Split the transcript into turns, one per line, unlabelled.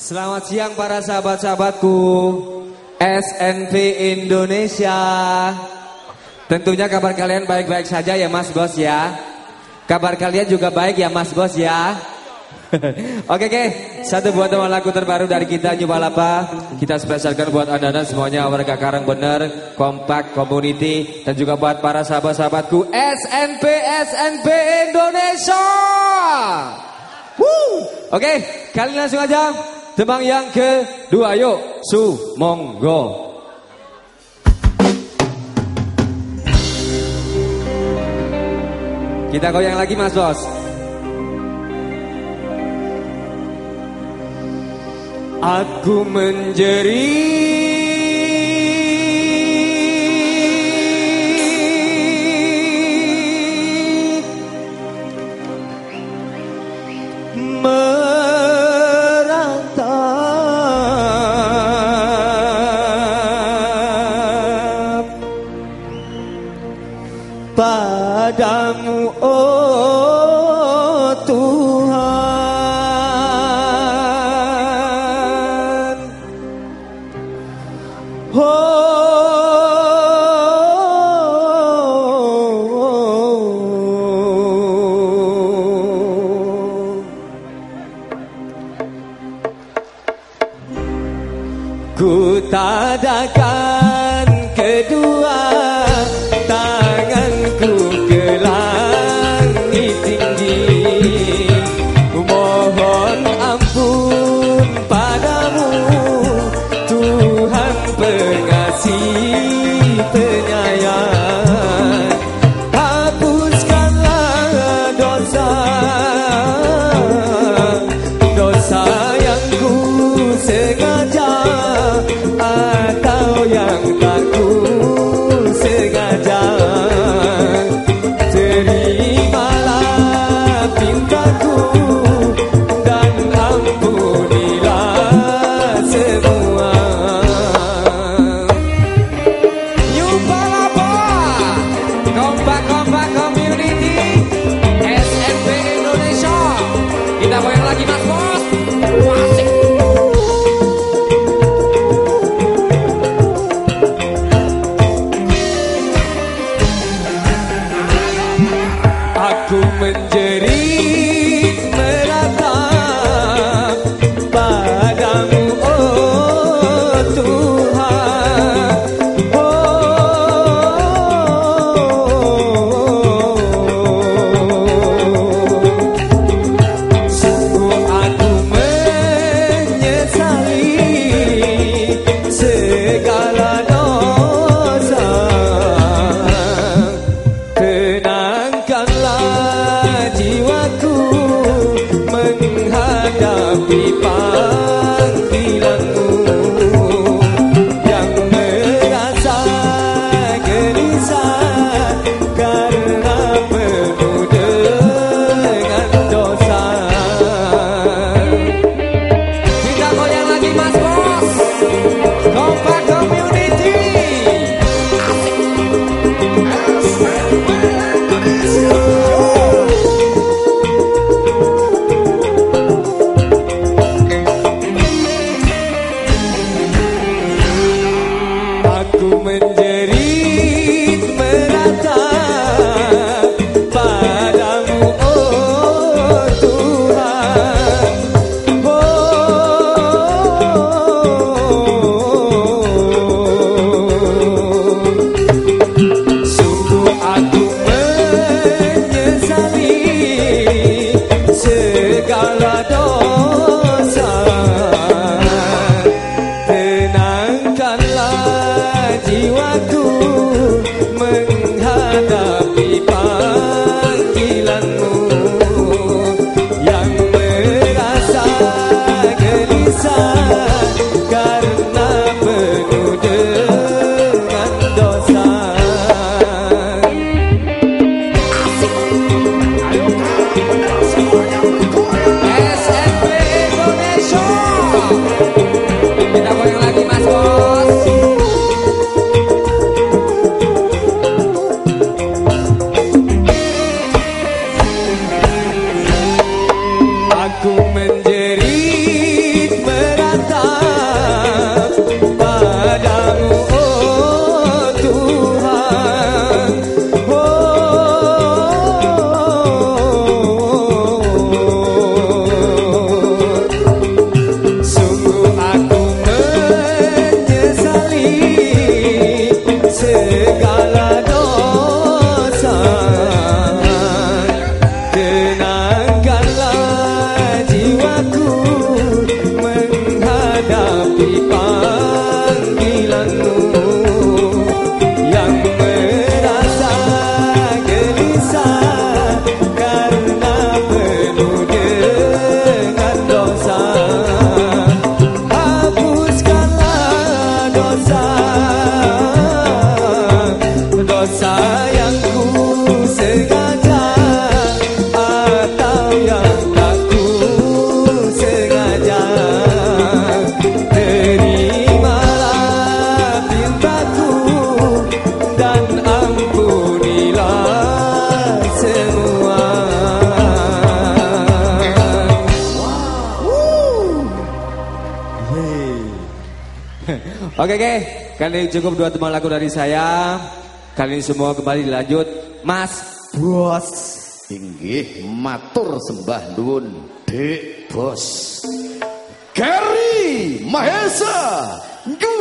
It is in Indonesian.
Selamat siang para sahabat-sahabatku SNP Indonesia. Tentunya kabar kalian baik-baik saja ya mas bos ya. Kabar kalian juga baik ya mas bos ya. Oke oke. Satu buat teman lagu terbaru dari kita New Balapa Kita spesialkan buat anda dan semuanya Warga Karang Bener Kompak Community Dan juga buat para sahabat-sahabatku SNP SNP Indonesia. Woo! Oke kalian langsung aja Tembang yang kedua yuk. Su Monggo Kita goyang lagi mas bos. Aku menjerit padamu oh Tuhan. Oh, oh, oh, Ku tak Aku dosa dosa Oke oke, kali ini cukup dua teman lagu dari saya. Kali ini semua kembali dilanjut. Mas Bos.
Inggih matur sembah nuwun Dek Bos. Gary Mahesa. Gu